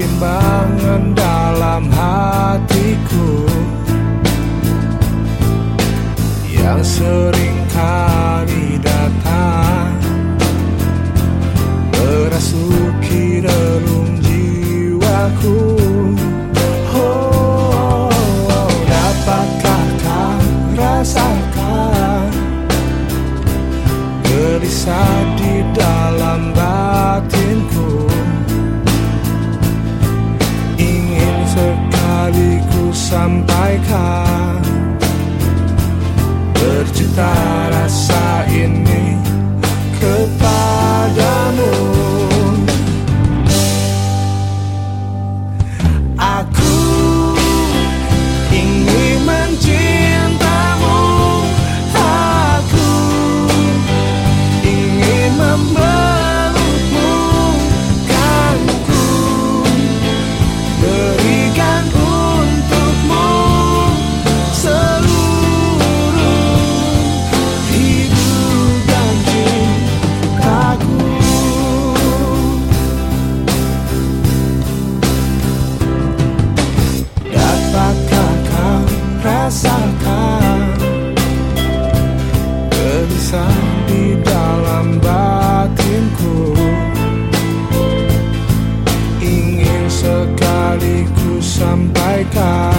bimbangan dalam hatiku. Yang sering kali datang Merasuki relung jiwaku. Oh, dapatkah kau rasakan Gelisah di dalam batinku voltar. Sampaikan